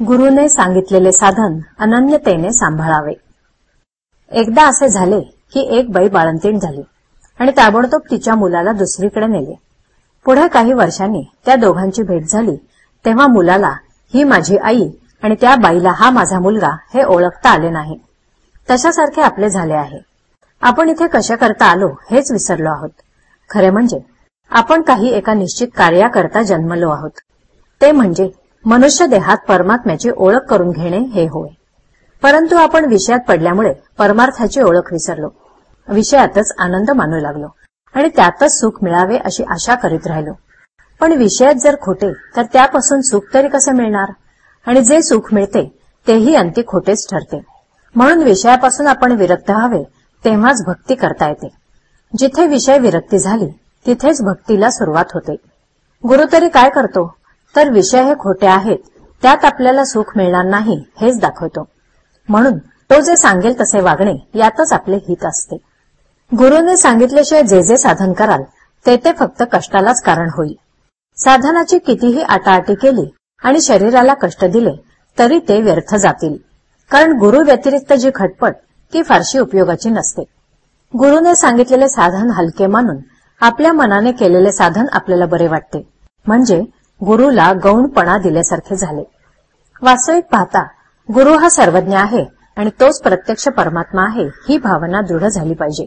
गुरुने सांगितलेले साधन अनन्यतेने सांभाळावे. एकदा असे झाले की एक बाई बाळंतीण झाली आणि ताबडतोब तिच्या मुलाला दुसरीकडे नेले. पुढे काही वर्षांनी त्या दोघांची भेट झाली तेव्हा मुलाला ही माझी आई आणि त्या बाईला हा माझा मुलगा हे ओळखता आले नाही. तशासारखे आपले झाले आहे. आपण इथे कशा करता आलो हेच विसरलो आहोत. खरे म्हणजे आपण काही एका निश्चित कार्याकरता जन्मलो आहोत. ते म्हणजे मनुष्य देहात परमात्म्याची ओळख करून घेणे हे होय. परंतु आपण विषयात पडल्यामुळे परमार्थाची ओळख विसरलो. विषयातच आनंद मानू लागलो आणि त्यातच सुख मिळावे अशी आशा करीत राहिलो. पण विषयात जर खोटे तर त्यापासून सुख तरी कसे मिळणार? आणि जे सुख मिळते तेही अंती खोटेच ठरते. म्हणून विषयापासून आपण विरक्त व्हावे तेव्हाच भक्ती करता येते. जिथे विषय विरक्ती झाली तिथेच भक्तीला सुरुवात होते. गुरु तरी काय करतो? तर विषय हे खोटे आहेत. त्यात आपल्याला सुख मिळणार नाही हेच दाखवतो. म्हणून तो जे सांगेल तसे वागणे यातच आपले हित असते. गुरुने सांगितल्याशिवाय जे जे साधन कराल ते ते फक्त कष्टालाच कारण होईल. साधनाची कितीही आटाआटी केली आणि शरीराला कष्ट दिले तरी ते व्यर्थ जातील. कारण गुरु व्यतिरिक्त जी खटपट ती फारशी उपयोगाची नसते. गुरुने सांगितलेले साधन हलके मानून आपल्या मनाने केलेले साधन आपल्याला बरे वाटते. म्हणजे गुरुला गौणपणा दिल्यासारखे झाले. वास्तविक पाहता गुरु हा सर्वज्ञ आहे आणि तोच प्रत्यक्ष परमात्मा आहे ही भावना दृढ झाली पाहिजे.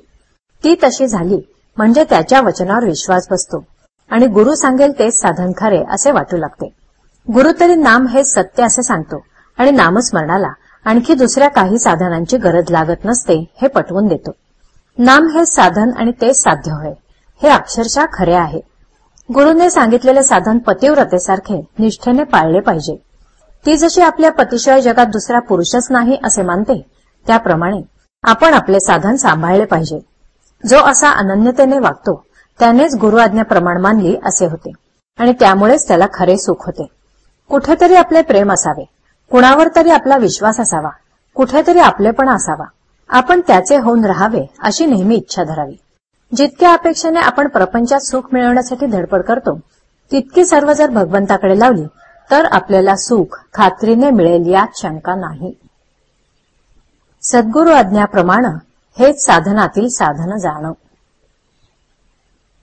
ती तशी झाली म्हणजे त्याच्या वचनावर विश्वास बसतो आणि गुरु सांगेल तेच साधन खरे असे वाटू लागते. गुरु तरी नाम हे सत्य असे सांगतो आणि नामस्मरणाला आणखी दुसऱ्या काही साधनांची गरज लागत नसते हे पटवून देतो. नाम हे साधन आणि तेच साध्य होय हे अक्षरशः खरे आहे. गुरुने सांगितलेले साधन पतिव्रतेसारखे निष्ठेने पाळले पाहिजे. ती जशी आपल्या पतीशिवाय जगात दुसरा पुरुषच नाही असे मानते त्याप्रमाणे आपण आपले साधन सांभाळले पाहिजे. जो असा अनन्यतेने वागतो त्यानेच गुरु आज्ञा प्रमाण मानली असे होते. आणि त्यामुळेच त्याला खरे सुख होते. कुठेतरी आपले प्रेम असावे. कुणावर तरी आपला विश्वास असावा. कुठेतरी आपलेपणा असावा. आपण त्याचे होऊन राहावे अशी नेहमी इच्छा धरावी. जितक्या अपेक्षेने आपण प्रपंचात सुख मिळवण्यासाठी धडपड करतो तितकी सर्व जर भगवंताकडे लावली तर आपल्याला सुख खात्रीने मिळेल यात शंका नाही. सद्गुरु आज्ञाप्रमाणे हेच साधनातील साधन जाणव.